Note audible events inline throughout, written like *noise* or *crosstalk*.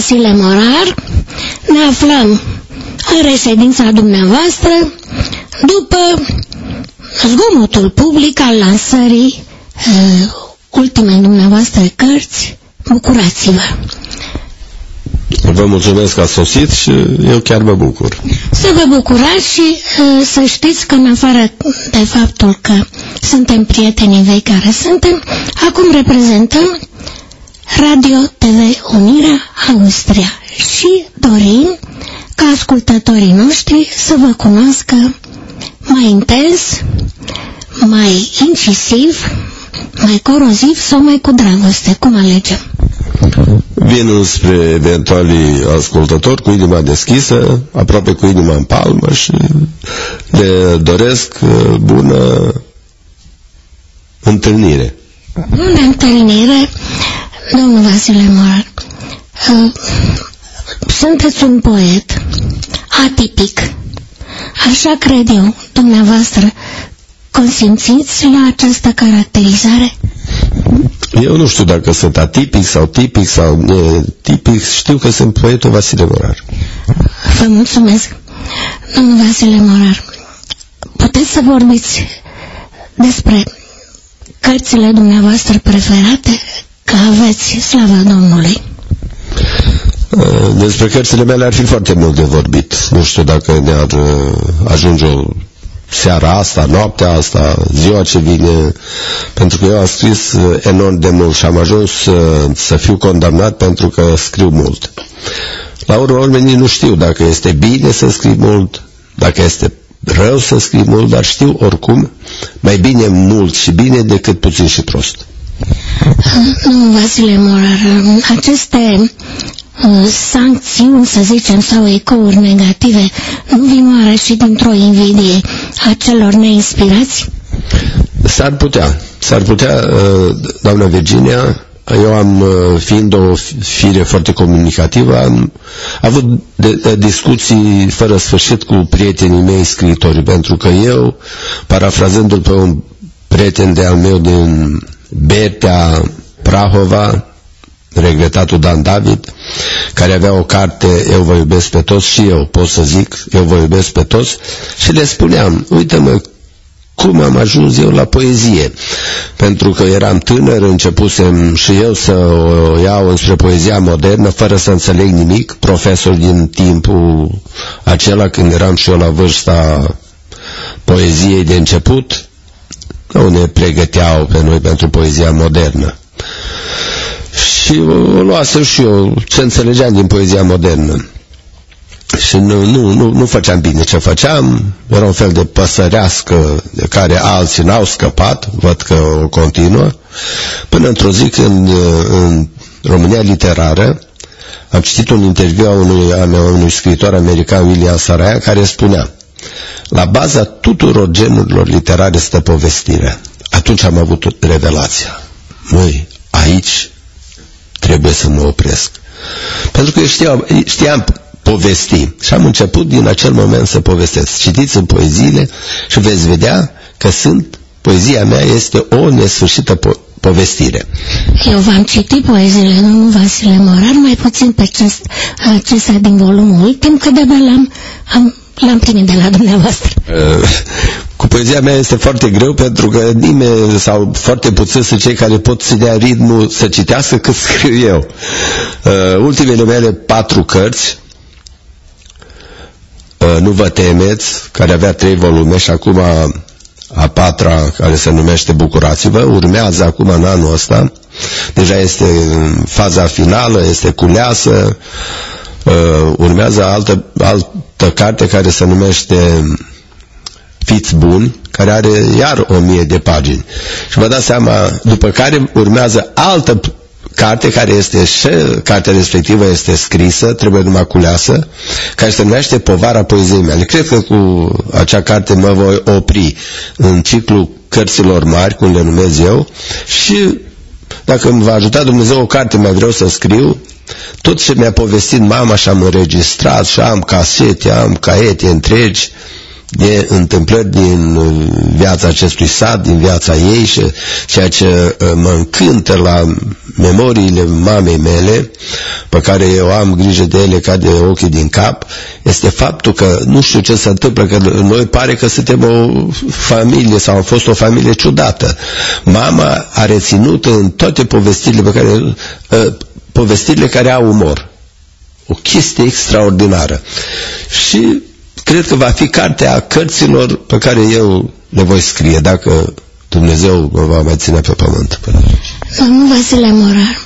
seara, domnul Vasile Morar. Ne aflăm în reședința dumneavoastră după zgomotul public al lansării uh, ultimei dumneavoastră cărți. Bucurați-vă! Vă mulțumesc că ați sosit și eu chiar mă bucur. Să vă bucurați și uh, să știți că în afară de faptul că suntem prietenii vei care suntem, acum reprezentăm Radio TV Unirea Austria și dorim ca ascultătorii noștri să vă cunoască mai intens, mai incisiv, mai coroziv sau mai cu dragoste, cum alegem. Vin spre eventualii ascultători cu inima deschisă, aproape cu inima în palmă și le doresc uh, bună întâlnire. Bună întâlnire, domnul Vasile Morar. Uh, sunteți un poet atipic. Așa cred eu, dumneavoastră, consimțiți la această caracterizare? Eu nu știu dacă sunt atipic sau tipic sau tipic, știu că sunt poetul Vasile Morar. Vă mulțumesc, domnul Vasile Morar. Puteți să vorbiți despre cărțile dumneavoastră preferate, că aveți slavă Domnului. Despre cărțile mele ar fi foarte mult de vorbit. Nu știu dacă ne-ar ajunge o seara asta, noaptea asta, ziua ce vine, pentru că eu am scris enorm de mult și am ajuns să, să fiu condamnat pentru că scriu mult. La urmă urmenii nu știu dacă este bine să scriu mult, dacă este rău să scriu mult, dar știu oricum mai bine mult și bine decât puțin și prost. Nu, Vasile Morar, aceste uh, sancțiuni, să zicem, sau ecouri negative, nu vin oare și dintr-o invidie a celor neinspirați? S-ar putea. S-ar putea, uh, doamna Virginia, eu am, uh, fiind o fire foarte comunicativă, am avut de, de discuții fără sfârșit cu prietenii mei scriitori, pentru că eu, parafrazându-l pe un prieten de al meu din Bertea Prahova, regretatul Dan David, care avea o carte Eu vă iubesc pe toți și eu pot să zic Eu vă iubesc pe toți și le spuneam, uite-mă cum am ajuns eu la poezie. Pentru că eram tânăr, începusem și eu să o iau înspre poezia modernă, fără să înțeleg nimic, profesor din timpul acela când eram și eu la vârsta poeziei de început, nu ne pregăteau pe noi pentru poezia modernă. Și o luasem și eu ce înțelegeam din poezia modernă. Și nu, nu, nu, nu făceam bine ce făceam, era un fel de păsărească de care alții n-au scăpat, văd că o continuă, până într-o zi când în România Literară am citit un interviu a unui, a unui scriitor american, William Saraia, care spunea la baza tuturor genurilor literare stă povestirea. Atunci am avut revelația. Măi, aici trebuie să mă opresc. Pentru că eu știam, știam povesti și am început din acel moment să povestesc. Citiți în poeziile și veți vedea că sunt, poezia mea este o nesfârșită po povestire. Eu v-am citit poeziile domnul Vasile Morar, mai puțin pe acest, acestea din volumul ultim, că de-abia l-am am L-am primit de la dumneavoastră. Uh, *laughs* cu poezia mea este foarte greu pentru că nimeni sau foarte puțin sunt cei care pot să dea ritmul să citească cât *laughs* scriu eu. Uh, ultimele mele patru cărți uh, Nu vă temeți, care avea trei volume și acum a patra, care se numește Bucurați-vă, urmează acum în anul ăsta. Deja este în faza finală, este culeasă, uh, urmează altă, altă carte care se numește Fiți buni, care are iar o mie de pagini. Și vă dați seama, după care urmează altă carte care este și cartea respectivă este scrisă, trebuie numai culeasă, care se numește Povara poeziei mele. Cred că cu acea carte mă voi opri în ciclu cărților mari, cum le numesc eu, și dacă îmi va ajuta Dumnezeu o carte mai vreau să scriu, tot ce mi-a povestit mama și am înregistrat și am casete, am caiete întregi de întâmplări din viața acestui sat, din viața ei și ceea ce uh, mă încântă la memoriile mamei mele, pe care eu am grijă de ele ca de ochii din cap, este faptul că nu știu ce se întâmplă, că noi pare că suntem o familie sau am fost o familie ciudată. Mama a reținut în toate povestirile pe care, uh, povestirile care au umor. O chestie extraordinară. Și cred că va fi cartea cărților pe care eu le voi scrie, dacă Dumnezeu mă va mai ține pe pământ. Domnul Vasile Morar,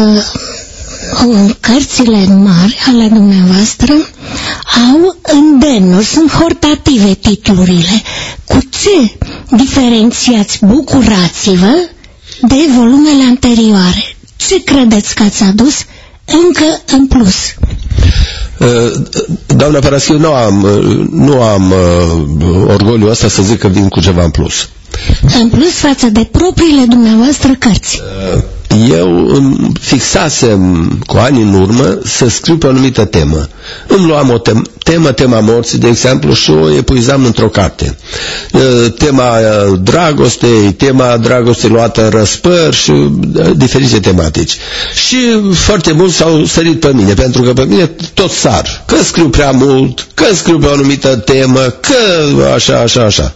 uh, cărțile mari ale dumneavoastră au îndemnuri, sunt hortative titlurile. Cu ce diferențiați bucurați-vă de volumele anterioare? Ce credeți că ați adus încă în plus? Uh, doamna Paraschiu, nu am, uh, nu am uh, orgoliu ăsta să zic că vin cu ceva în plus. În plus față de propriile dumneavoastră cărți. Eu îmi fixasem cu ani în urmă să scriu pe o anumită temă. Îmi luam o tem temă, tema morții, de exemplu, și o epuizam într-o carte. Tema dragostei, tema dragostei luată în răspăr și diferite tematici. Și foarte mulți s-au sărit pe mine, pentru că pe mine tot sar. Că scriu prea mult, că scriu pe o anumită temă, că așa, așa, așa.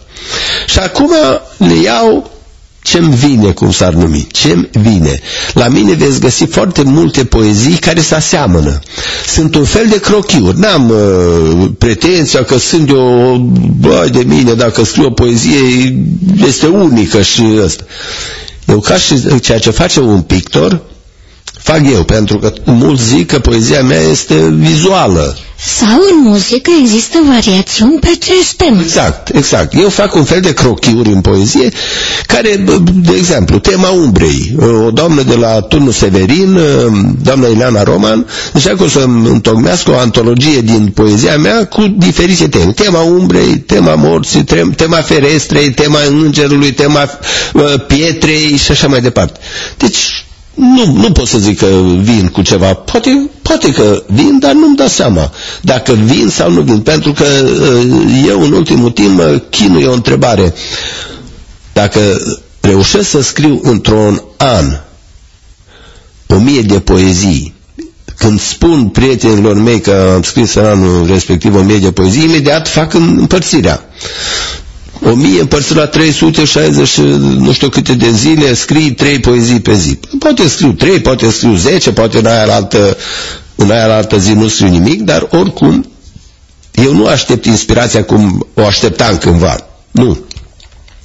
Și acum le iau ce-mi vine, cum s-ar numi, ce-mi vine. La mine veți găsi foarte multe poezii care se aseamănă. Sunt un fel de crochiuri. N-am uh, pretenția că sunt eu, băi de mine, dacă scriu o poezie, este unică și ăsta. Eu ca și ceea ce face un pictor, fac eu, pentru că mulți zic că poezia mea este vizuală. Sau în muzică există variațiuni pe acest tem. Exact, exact. Eu fac un fel de crochiuri în poezie care, de exemplu, tema umbrei. O doamnă de la turnul Severin, doamna Ileana Roman, încearcă să întocmească o antologie din poezia mea cu diferite teme. Tema umbrei, tema morții, tema ferestrei, tema îngerului, tema pietrei și așa mai departe. Deci, nu, nu pot să zic că vin cu ceva. Poate, poate că vin, dar nu-mi dau seama dacă vin sau nu vin. Pentru că uh, eu în ultimul timp mă chinuie o întrebare. Dacă reușesc să scriu într-un an o mie de poezii, când spun prietenilor mei că am scris în anul respectiv o mie de poezii, imediat fac împărțirea. O mie împărțit la 360 nu știu câte de zile, scrii trei poezii pe zi. Poate scriu trei, poate scriu zece, poate în aia la altă, în aia la altă zi nu scriu nimic, dar oricum eu nu aștept inspirația cum o așteptam cândva. Nu.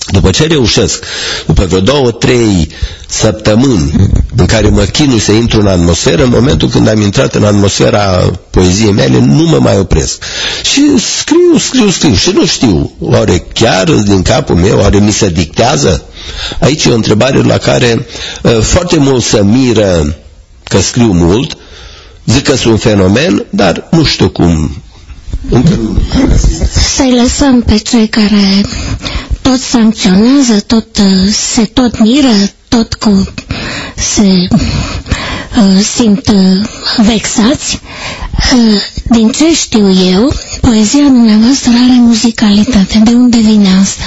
După ce reușesc, după vreo două, trei săptămâni în care mă chinui să intru în atmosferă, în momentul când am intrat în atmosfera poeziei mele, nu mă mai opresc. Și scriu, scriu, scriu și nu știu, oare chiar din capul meu, oare mi se dictează? Aici e o întrebare la care uh, foarte mult să miră că scriu mult, zic că sunt un fenomen, dar nu știu cum să-i lăsăm pe cei care tot sancționează, tot uh, se tot miră, tot cu se uh, simt uh, vexați. Uh, din ce știu eu, poezia dumneavoastră are muzicalitate. De unde vine asta?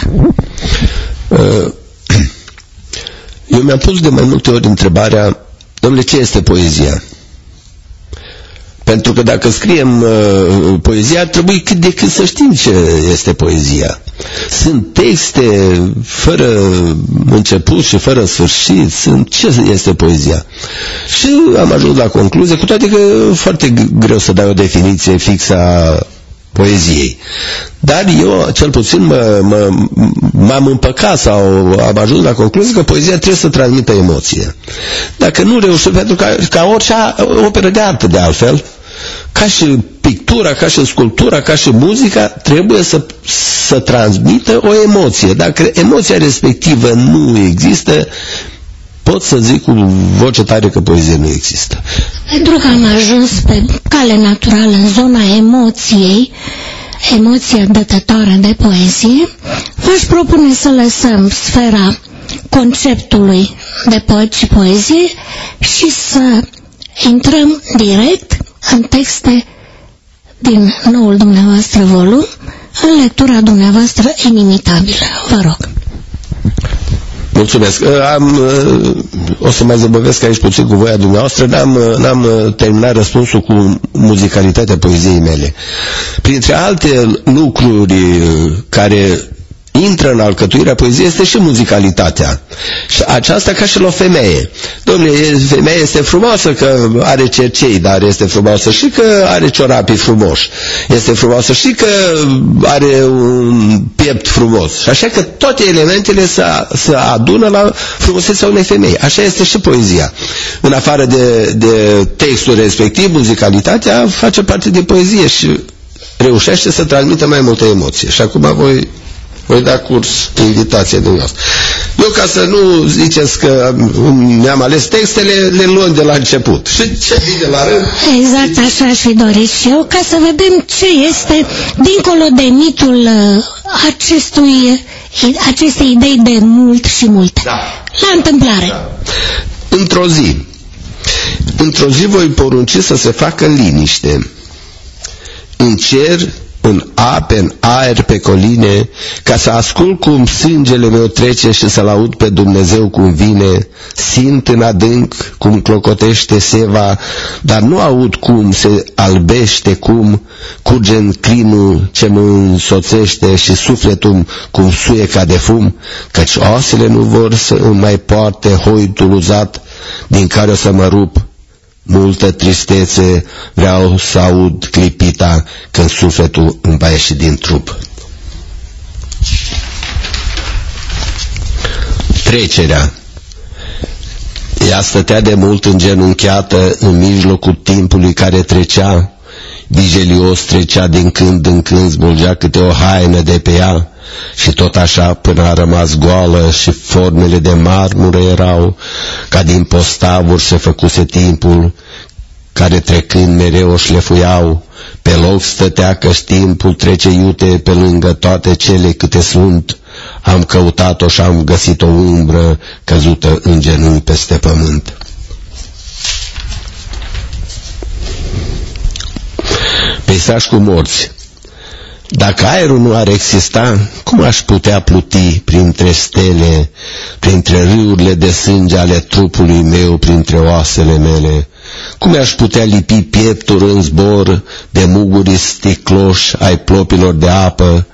Uh, *clears throat* eu mi-am pus de mai multe ori întrebarea, domnule, ce este poezia? Pentru că dacă scriem uh, poezia, trebuie cât de cât să știm ce este poezia. Sunt texte fără început și fără sfârșit. Sunt ce este poezia. Și am ajuns la concluzie, cu toate că e foarte greu să dai o definiție fixă a poeziei. Dar eu, cel puțin, m-am împăcat sau am ajuns la concluzie că poezia trebuie să transmită emoție. Dacă nu reușim, pentru că ca orice operă de artă, de altfel, ca și pictura, ca și sculptura, ca și muzica, trebuie să, să transmită o emoție. Dacă emoția respectivă nu există, pot să zic cu voce tare că poezie nu există. Pentru că am ajuns pe cale naturală în zona emoției, emoția dătătoare de poezie, v-aș propune să lăsăm sfera conceptului de poet și poezie și să intrăm direct în texte din noul dumneavoastră volum, în lectura dumneavoastră inimitabilă. Vă rog. Mulțumesc. Uh, am, uh, o să mai zăbăvesc aici puțin cu voia dumneavoastră, dar am, uh, n-am terminat răspunsul cu muzicalitatea poeziei mele. Printre alte lucruri care intră în alcătuirea poeziei este și muzicalitatea. Și aceasta ca și la o femeie. Domnule, femeia este frumoasă că are cercei, dar este frumoasă și că are ciorapii frumoși. Este frumoasă și că are un piept frumos. Și așa că toate elementele se, se adună la frumusețea unei femei. Așa este și poezia. În afară de, de textul respectiv, muzicalitatea face parte din poezie și reușește să transmită mai multe emoții. Și acum voi voi da curs invitația dumneavoastră. Eu, ca să nu ziceți că mi-am ales textele, le luăm de la început. Și ce vine la rând? Exact așa aș fi dorit și eu, ca să vedem ce este dincolo de mitul uh, acestui, acestei idei de mult și multe. Da. La întâmplare. Da. Într-o zi, într-o zi voi porunci să se facă liniște. În cer în ape, în aer, pe coline, ca să ascult cum sângele meu trece și să-L aud pe Dumnezeu cum vine, simt în adânc cum clocotește seva, dar nu aud cum se albește, cum curge în clinul ce mă însoțește și sufletul cum suie ca de fum, căci oasele nu vor să îmi mai poarte hoitul uzat din care o să mă rup, multă tristețe, vreau să aud clipita când sufletul îmi va ieși din trup. Trecerea Ea stătea de mult îngenunchiată în mijlocul timpului care trecea, vigelios trecea din când în când, zbulgea câte o haină de pe ea, și tot așa până a rămas goală și formele de marmură erau, ca din postavuri se făcuse timpul, care trecând mereu o șlefuiau, pe loc stătea că timpul trece iute pe lângă toate cele câte sunt, am căutat-o și am găsit o umbră căzută în genunchi peste pământ. Peisaj cu morți dacă aerul nu ar exista, cum aș putea pluti printre stele, printre râurile de sânge ale trupului meu, printre oasele mele? Cum aș putea lipi pieptul în zbor de muguri sticloși ai plopilor de apă,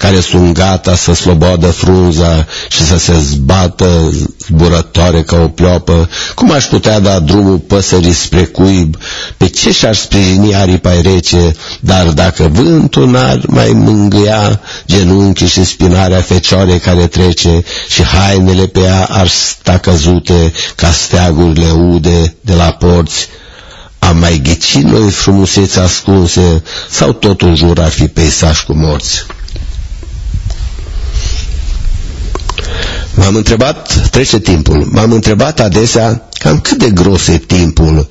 care sunt gata să slobodă frunza și să se zbată zburătoare ca o pleoapă, cum aș putea da drumul păsării spre cuib, pe ce și-ar sprijini aripa rece, dar dacă vântul n-ar mai mângâia genunchii și spinarea fecioare care trece și hainele pe ea ar sta căzute ca steagurile ude de la porți, am mai ghicit noi frumusețe ascunse sau tot în jur ar fi peisaj cu morți? M-am întrebat, trece timpul, m-am întrebat adesea cam cât de gros e timpul?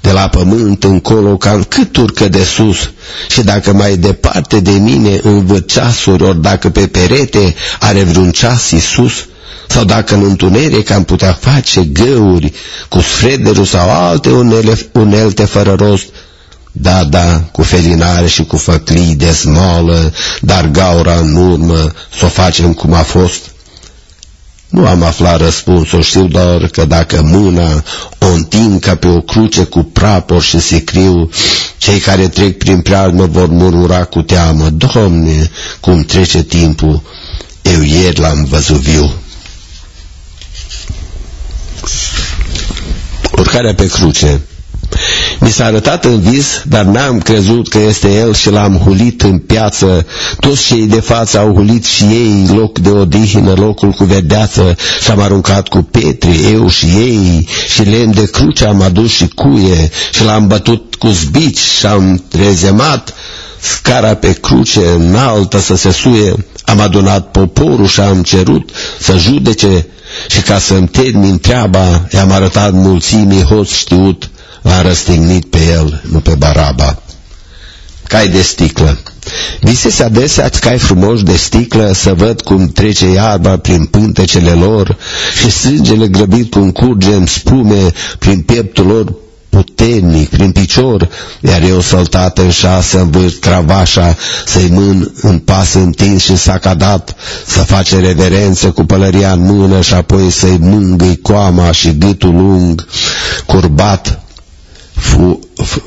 De la pământ încolo, cam cât urcă de sus? Și dacă mai departe de mine învăț ceasuri, ori dacă pe perete are vreun ceas Iisus, sau dacă în întuneric am putea face găuri cu sfrederul sau alte unele, unelte fără rost, da, da, cu felinare și cu făclii de smolă, dar gaura în urmă să o facem cum a fost. Nu am aflat răspunsul, știu doar că dacă mâna o întind ca pe o cruce cu prapor și sicriu, cei care trec prin prearmă vor murmura cu teamă, Doamne, cum trece timpul, eu ieri l-am văzut viu. Urcarea pe cruce mi s-a arătat în vis, dar n-am crezut că este el și l-am hulit în piață. Toți cei de față au hulit și ei loc de odihnă, locul cu verdeață și am aruncat cu petri, eu și ei, și lemn de cruce am adus și cuie și l-am bătut cu zbici și am rezemat scara pe cruce înaltă să se suie. Am adunat poporul și am cerut să judece și ca să-mi termin treaba, i-am arătat mulțimii hoț știut l-a răstignit pe el, nu pe Baraba. Cai de sticlă. Visese adesea cai frumoși de sticlă să văd cum trece iarba prin pântecele lor și sângele grăbit cum curge în spume prin pieptul lor puternic, prin picior, iar eu săltat în șase, învârt cravașa, să-i mân în pas întins și sacadat, să face reverență cu pălăria în mână și apoi să-i mângâi coama și gâtul lung, curbat,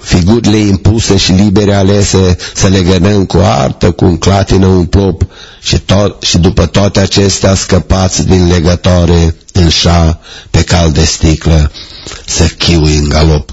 figurile impuse și libere alese să le gădăm cu artă, cu un clatină, un plop și, tot, și după toate acestea scăpați din legătoare în șa pe cal de sticlă să chiui în galop.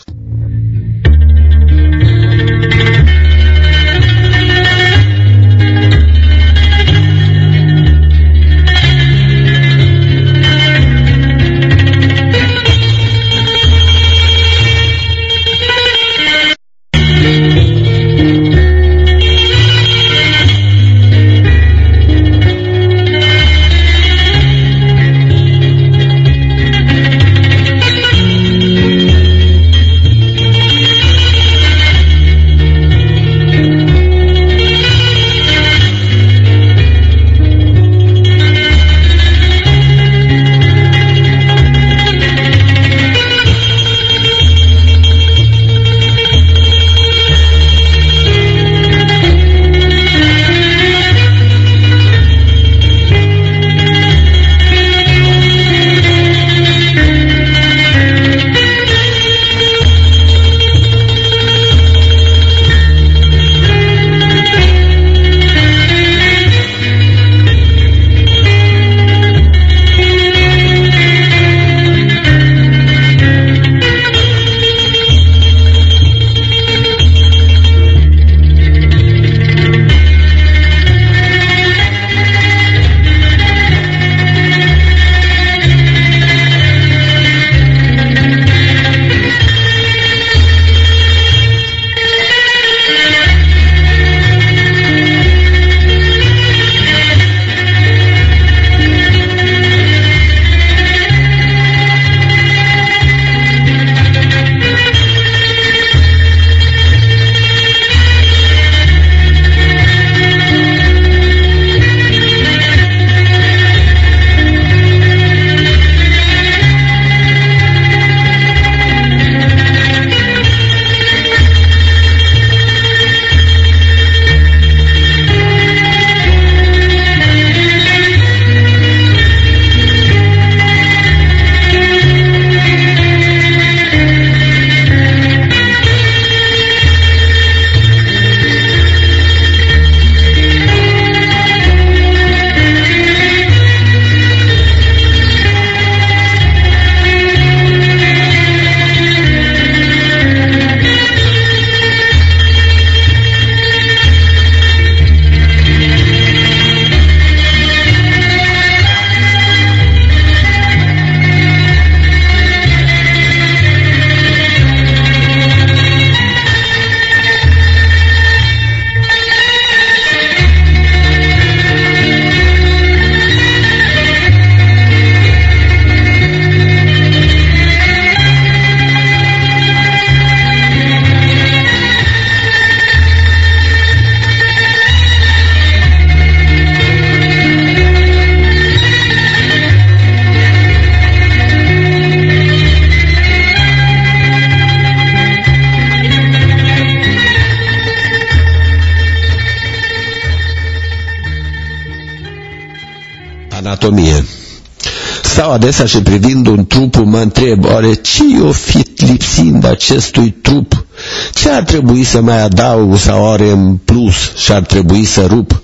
Adesea și privind un trup mă întreb, oare ce o fi lipsind acestui trup? Ce ar trebui să mai adaug sau are în plus și ar trebui să rup?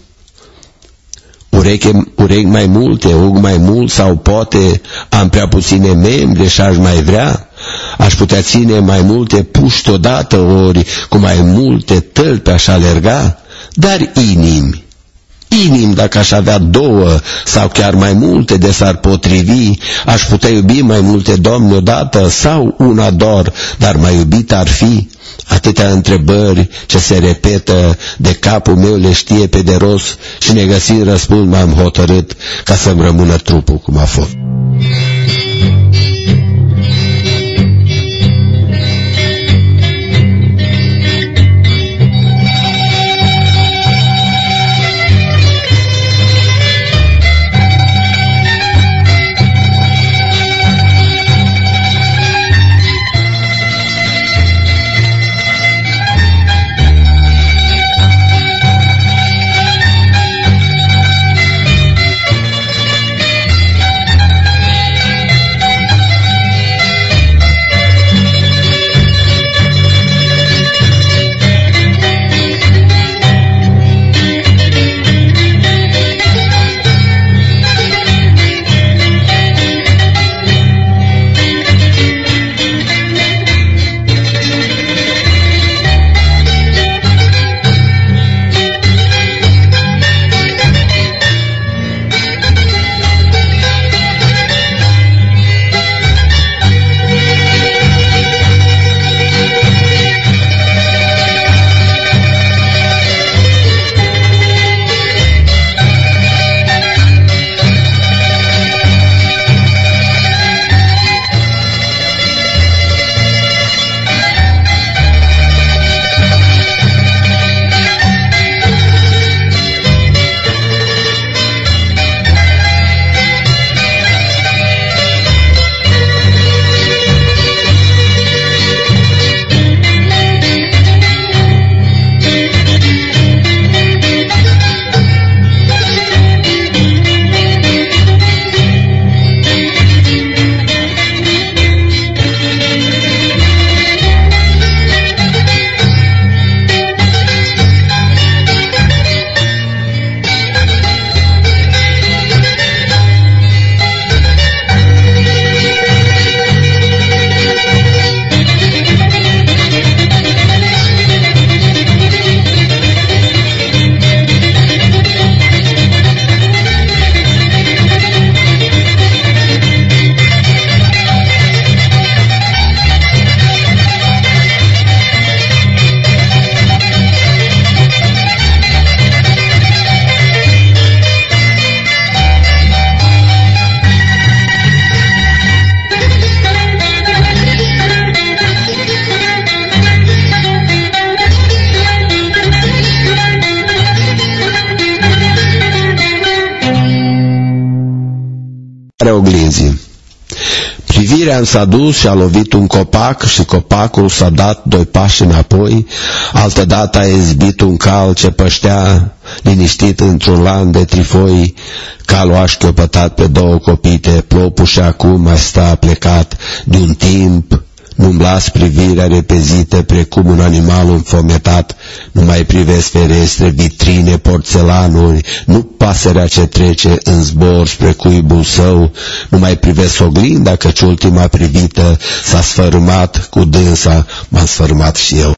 Ureche, urechi mai multe, ug mai mult sau poate am prea puține membre și aș mai vrea? Aș putea ține mai multe puști odată ori cu mai multe tălpi aș alerga? Dar inimi, inim dacă aș avea două sau chiar mai multe de s-ar potrivi, aș putea iubi mai multe domni odată sau una doar, dar mai iubit ar fi? Atâtea întrebări ce se repetă de capul meu le știe pe de rost și negăsind răspuns m-am hotărât ca să-mi rămână trupul cum a fost. Oglinzii. Privirea s-a dus și a lovit un copac și copacul s-a dat doi pași înapoi, altădată a izbit un cal ce păștea liniștit într-un lan de trifoi, calul a șchiopătat pe două copite, plopul și acum mai sta plecat de un timp nu-mi las privirea repezită precum un animal înfometat, nu mai privesc ferestre, vitrine, porțelanuri, nu pasărea ce trece în zbor spre cuibul său, nu mai privesc oglinda, căci ultima privită s-a sfărâmat cu dânsa, m-am sfărâmat și eu.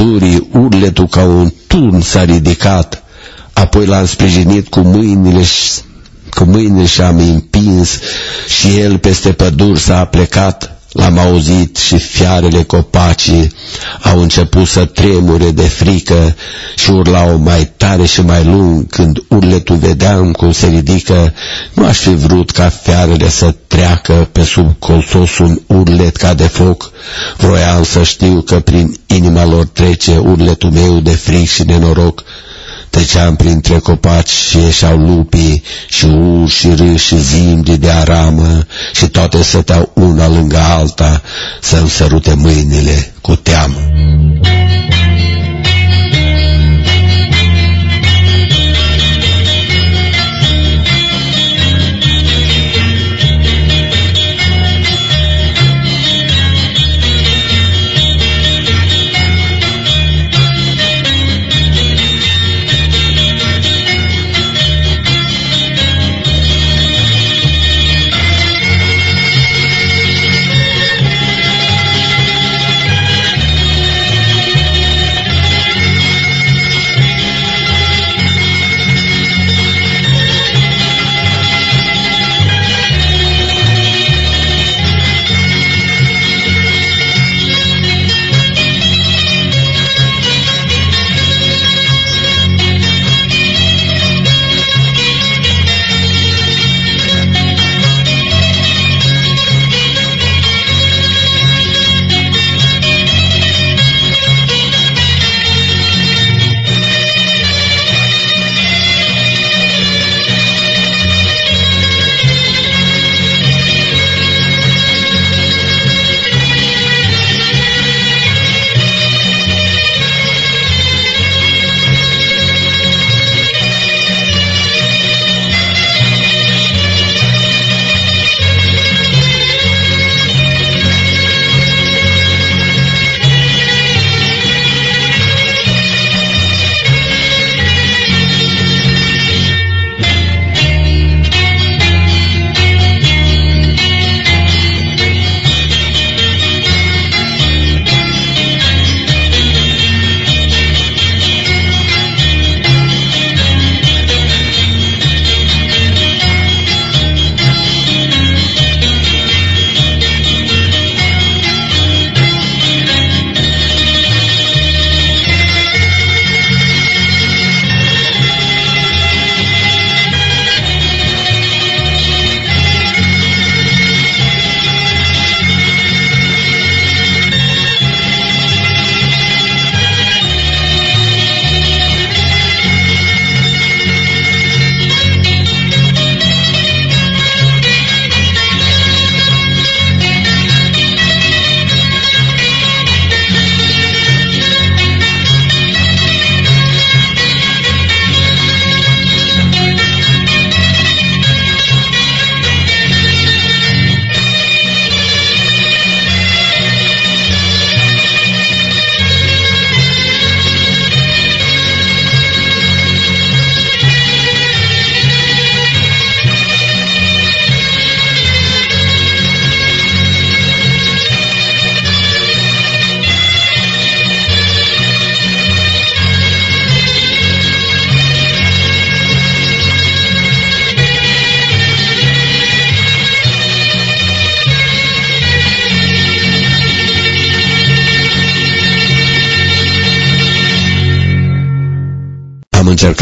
Pădurii, urletul ca un turn s-a ridicat, apoi l-am sprijinit cu mâinile și, cu mâinile și am împins și el peste păduri s-a plecat. L-am auzit și fiarele copacii au început să tremure de frică și urlau mai tare și mai lung când urletul vedeam cum se ridică. Nu aș fi vrut ca fiarele să treacă pe sub colțos un urlet ca de foc. Vroiam să știu că prin inima lor trece urletul meu de fric și nenoroc. Treceam printre copaci și ieșeau lupii și urși și râși și zimbri de aramă și toate stăteau una lângă alta să-mi sărute mâinile cu teamă.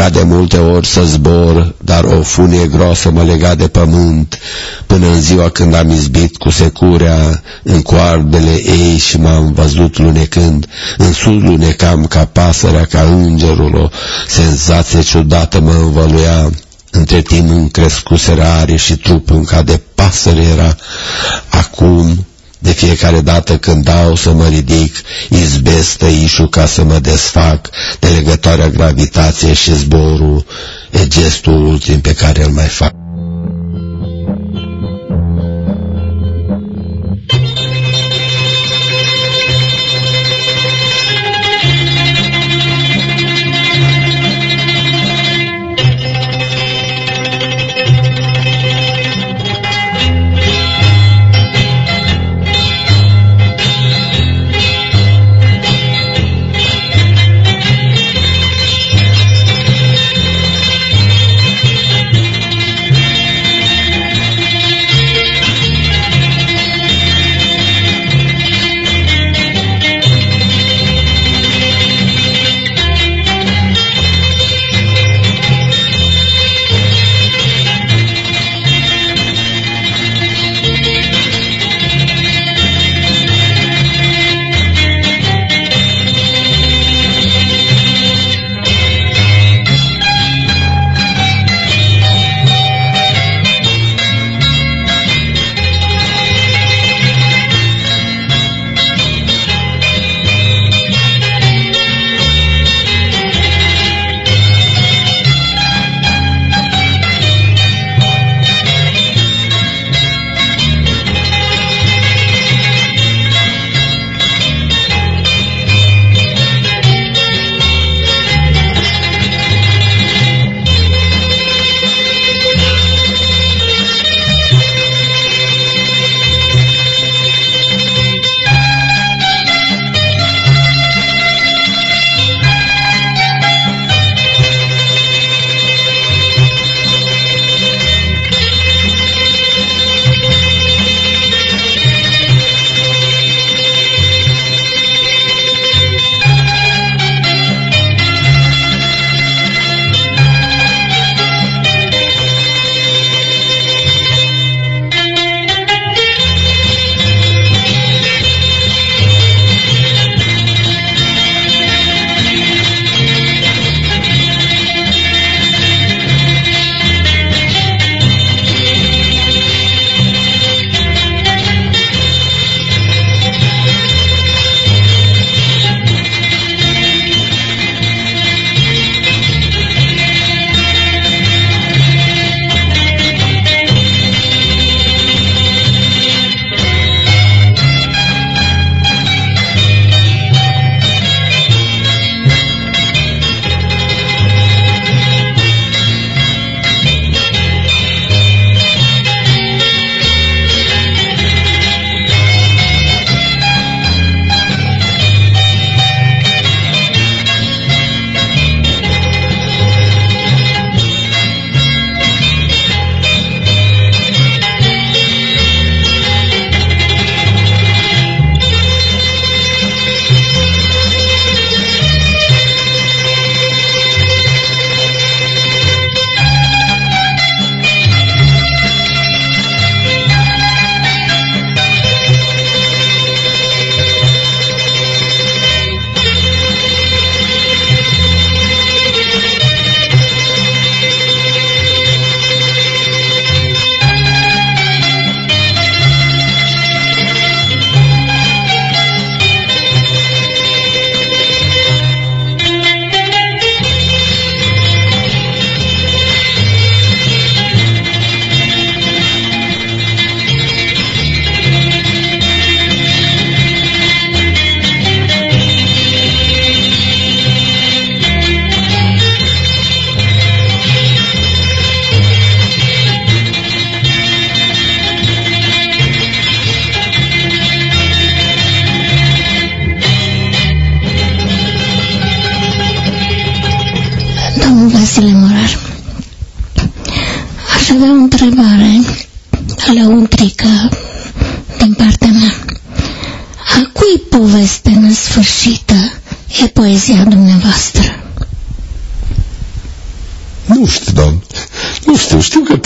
Încercat de multe ori să zbor, dar o funie groasă mă lega de pământ, până în ziua când am izbit cu securea în coardele ei și m-am văzut lunecând. În sus lunecam ca pasărea, ca îngerul, o senzație ciudată mă învăluia. Între timp îmi crescuseră are și trupul ca de pasăre era. Acum de fiecare dată când dau să mă ridic, izbesc tăișul ca să mă desfac de legătoarea gravitației și zborul, e gestul ultim pe care îl mai fac.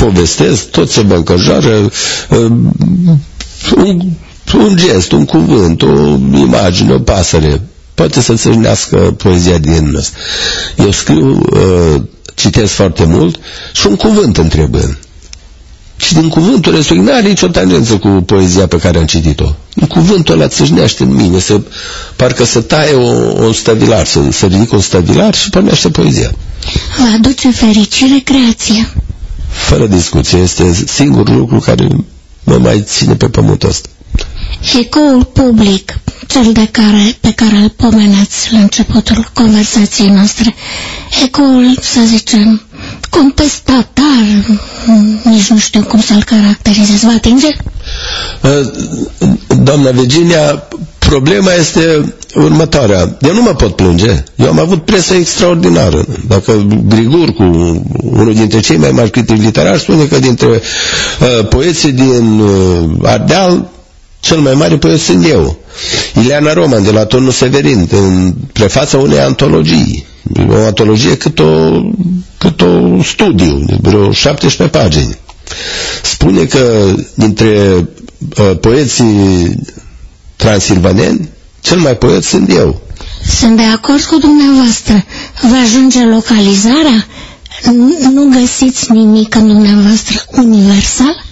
Povestesc, tot se mă încăjoară, uh, un, un gest, un cuvânt, o imagine, o pasăre, poate să țârnească poezia din ăsta. Eu scriu, uh, citesc foarte mult și un cuvânt întrebând. Și din cuvântul respectiv nu are nicio tangență cu poezia pe care am citit-o. Cuvântul ăla țâșnește în mine, se, parcă să taie o, un stăvilar, să, să ridică un stăvilar și pornește poezia. Vă aduce fericire creația. Fără discuție, este singurul lucru care mă mai ține pe pământul ăsta. Ecoul public, cel de care, pe care îl pomeneați la începutul conversației noastre, ecoul, să zicem, contestatar, nici nu știu cum să-l caracterizez, vă atinge? Uh, doamna Virginia, problema este următoarea. Eu nu mă pot plânge. Eu am avut presă extraordinară. Dacă Grigur, cu unul dintre cei mai mari critici literari, spune că dintre uh, poeții din uh, Ardeal, cel mai mare poet sunt eu. Ileana Roman, de la Turnul Severin, în prefața unei antologii. O antologie cât o, cât o studiu, de vreo 17 pagini. Spune că dintre uh, poeții transilvaneni, cel mai poet sunt eu. Sunt de acord cu dumneavoastră. Vă ajunge localizarea? Nu găsiți nimic în dumneavoastră universal?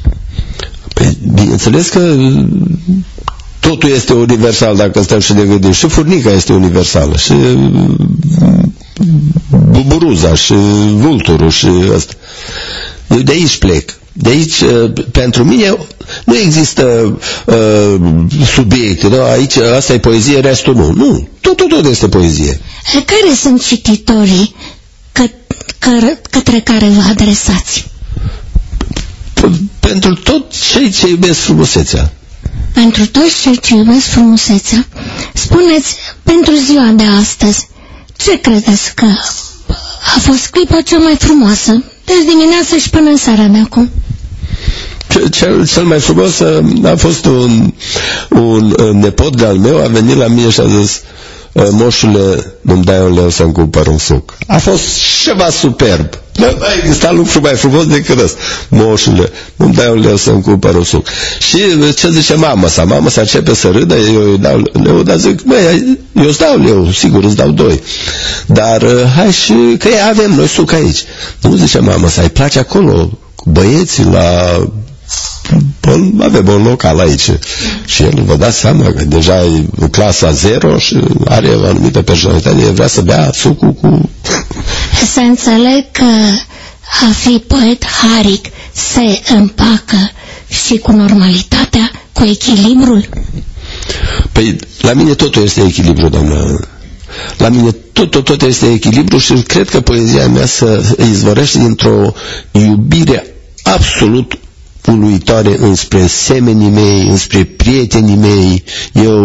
Păi, bineînțeles că totul este universal dacă stăm și ne gândim. Și furnica este universală, și buburuza, și vulturul, și asta. Eu de aici plec. De aici, uh, pentru mine, nu există uh, subiecte, nu? aici asta e poezie, restul nu. Nu, tot, tot, tot este poezie. Care sunt cititorii că, că, către care vă adresați? Pentru tot cei ce iubesc frumusețea. Pentru toți cei ce iubesc frumusețea, spuneți, pentru ziua de astăzi, ce credeți că a fost clipa cea mai frumoasă, de dimineață și până în seara de acum? Cel, cel mai frumos uh, a fost un, un uh, nepot de-al meu, a venit la mine și a zis, uh, moșule, nu-mi dai un leu să-mi cumpăr un suc. A fost ceva superb. Nu mai exista lucru mai frumos decât ăsta. Moșule, nu-mi dai un leu să-mi cumpăr un suc. Și ce zice mama sa? Mama sa începe să râdă, eu îi dau leu, dar zic, băi, eu îți dau leu, sigur îți dau doi. Dar hai și, că avem noi suc aici. Nu zice mama sa, îi place acolo cu băieții la avem un local aici. Și el, vă dați seama că deja e în clasa 0 și are o anumită personalitate, el vrea să bea sucul cu... Să înțeleg că a fi poet haric se împacă și cu normalitatea, cu echilibrul? Păi, la mine totul este echilibru, doamnă. La mine tot, tot, tot este echilibru și cred că poezia mea să izvorăște dintr-o iubire absolut uluitoare înspre semenii mei, înspre prietenii mei. Eu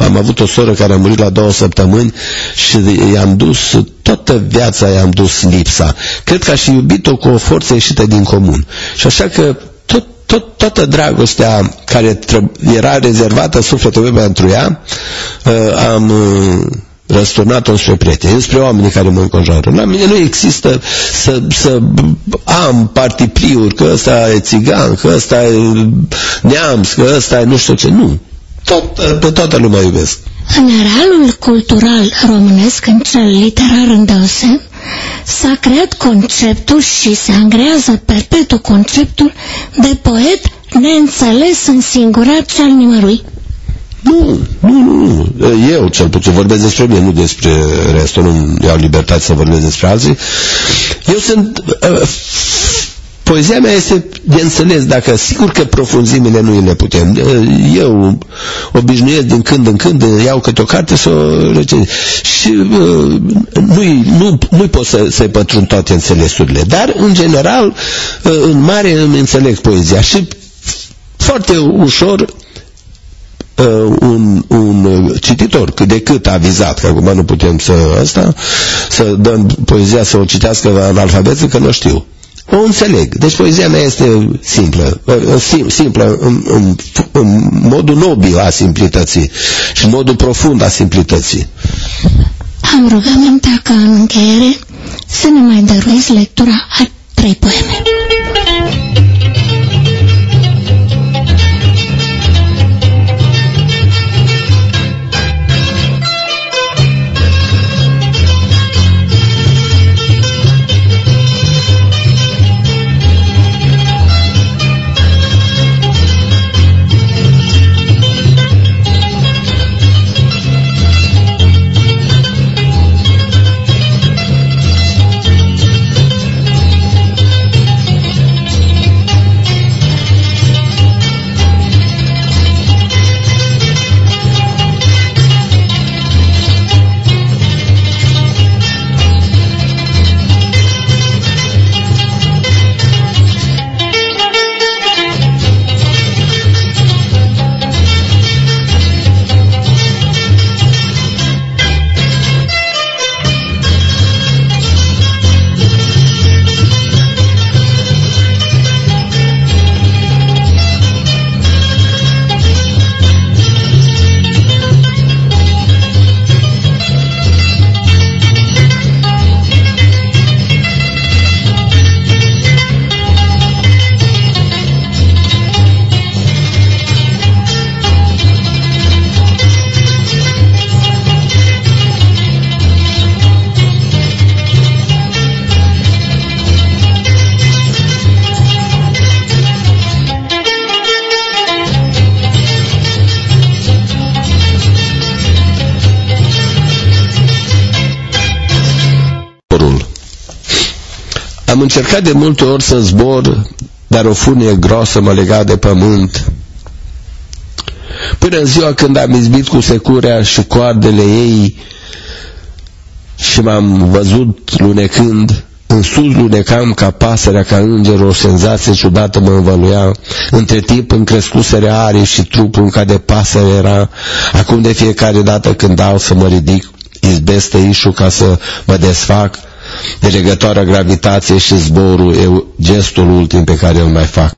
am avut o soră care a murit la două săptămâni și i-am dus, toată viața i-am dus lipsa. Cred că aș iubit-o cu o forță ieșită din comun. Și așa că tot, tot, toată dragostea care era rezervată sufletul meu pentru ea, uh, am uh, răsturnat-o spre prieteni, spre oamenii care mă înconjoară. La mine nu există să, să am partipriuri, că ăsta e țigan, că ăsta e neamț, că ăsta e nu știu ce. Nu. Tot, pe toată lumea iubesc. În realul cultural românesc, în cel literar îndeoseb, s-a creat conceptul și se angrează perpetu conceptul de poet neînțeles, însingurat și al nimărui. Nu, nu, nu, nu. Eu cel puțin vorbesc despre mine, nu despre restul, nu iau libertate să vorbesc despre alții. Eu sunt... Uh, poezia mea este de înțeles, dacă sigur că profunzimile nu le putem. Uh, eu obișnuiesc din când în când, iau câte o carte să o recenzez. Și uh, nu-i nu, nu pot să, să pătrund toate înțelesurile, dar în general, uh, în mare îmi înțeleg poezia și foarte ușor uh, un, un cititor cât de cât avizat, că acum nu putem să asta, să dăm poezia să o citească în alfabet, că nu știu. O înțeleg. Deci poezia mea este simplă, sim, simplă în, în, în modul nobil a simplității și în modul profund a simplității. Am rugămintea ca în încheiere să ne mai dăruiți lectura a trei poeme. Am încercat de multe ori să zbor, dar o funie groasă mă lega de pământ. Până în ziua când am izbit cu securea și coardele ei și m-am văzut lunecând, în sus lunecam ca pasărea, ca înger, o senzație ciudată mă învăluia. Între timp îmi crescuseră arii și trupul ca de pasăre era. Acum de fiecare dată când dau să mă ridic, izbeste ișul ca să mă desfac, de legătoarea gravitație și zborul e gestul ultim pe care îl mai fac.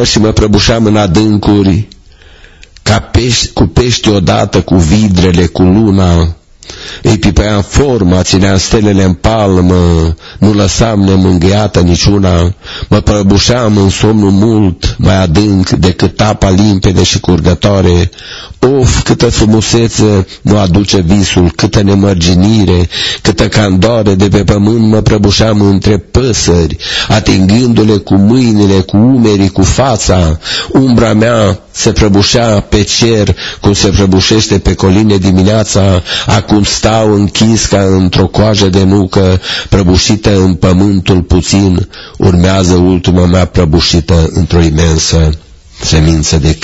Eram tânăr și mă prăbușam în adâncuri, ca pești, cu pești odată, cu vidrele, cu luna, îi pipeam forma, țineam stelele în palmă, nu lăsam nemângâiată niciuna, mă prăbușeam în somnul mult, mai adânc decât apa limpede și curgătoare. Of, câtă frumusețe nu aduce visul, câtă nemărginire, câtă candoare de pe pământ mă prăbușeam între păsări, atingându-le cu mâinile, cu umerii, cu fața. Umbra mea se prăbușea pe cer, cum se prăbușește pe coline dimineața, acum stau închis ca într-o coajă de nucă, prăbușită în pământul puțin, urmează ultima mea prăbușită într-o imensă semință de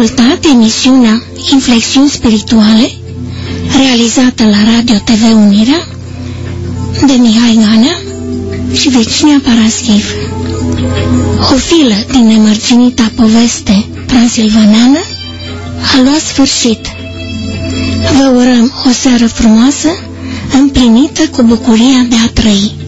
crin. emisiunea Inflexiuni Spirituale, realizată la Radio TV Unirea, de Mihai Ganea și Virginia Paraschiv. O filă din nemărginita poveste transilvaneană a luat sfârșit. Vă urăm o seară frumoasă, împlinită cu bucuria de a trăi.